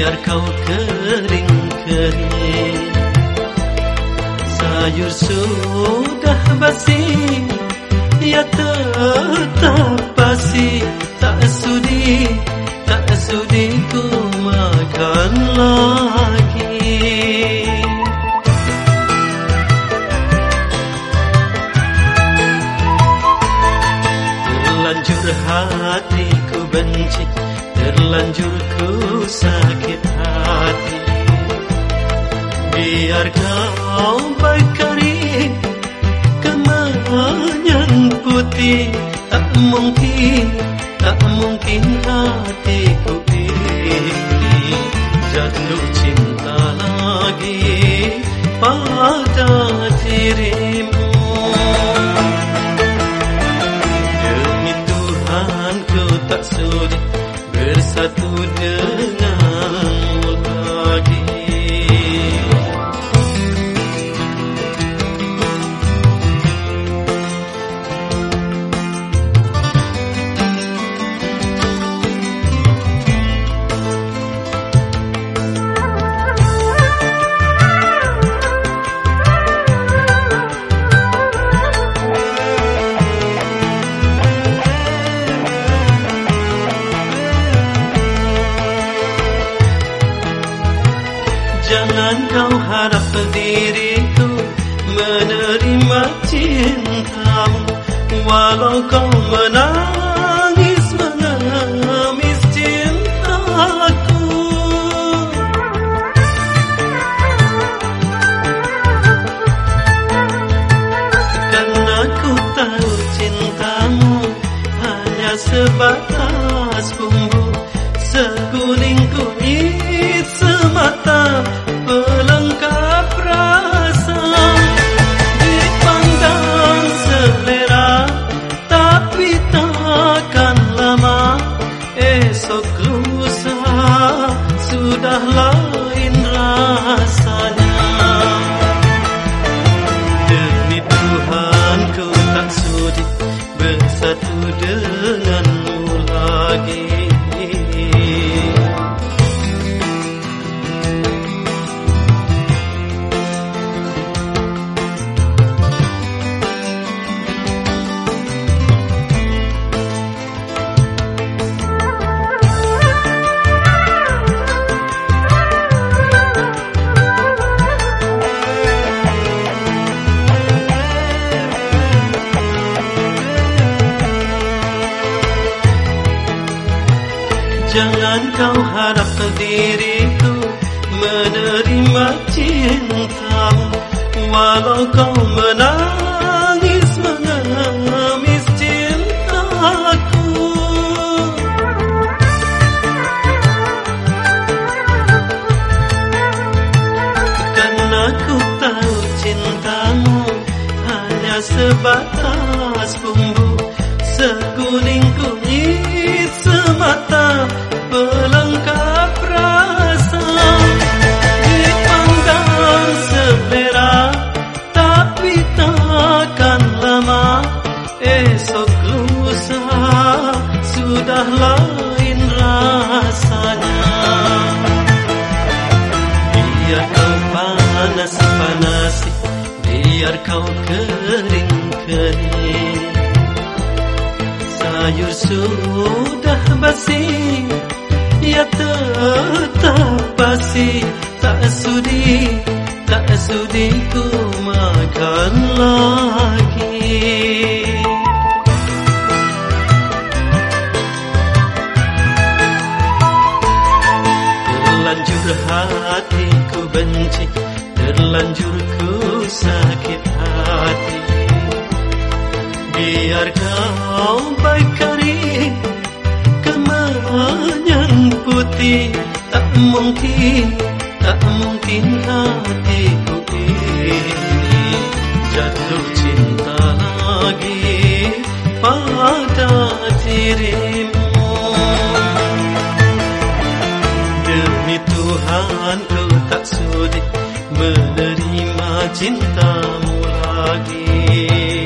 biar kau kering-kering. Sayur sudah basi Ya tetap basi. Tak sudi, tak sudi ku makan lagi. Terlanjur hatiku benci Terlanjur ku sakit. Biar kau berkari Kemenyan putih Tak mungkin Tak mungkin hatiku ini Jatuh cinta lagi Pada dirimu Walau kau menangis mengemis cintaku Karena ku tahu cintamu hanya sebatas bumbu Seguling kunyit semata Jangan kau harap diriku menerima cintamu. Walau kau menangis mengemis cintaku. Karena ku tahu cintamu hanya sebatas bumbu Seguning kunyit Biar kau kering-kering. Sayur sudah basi Ya tetap basi Tak sudi Tak sudi ku makan lagi. Terlanjur hatiku benci Terlanjur ku sakit Kau baik kering Kemenyan putih? Tak mungkin Tak mungkin hatiku ini Jatuh cinta lagi Pada dirimu. Demi Tuhan ku tak sudi menerima cintamu lagi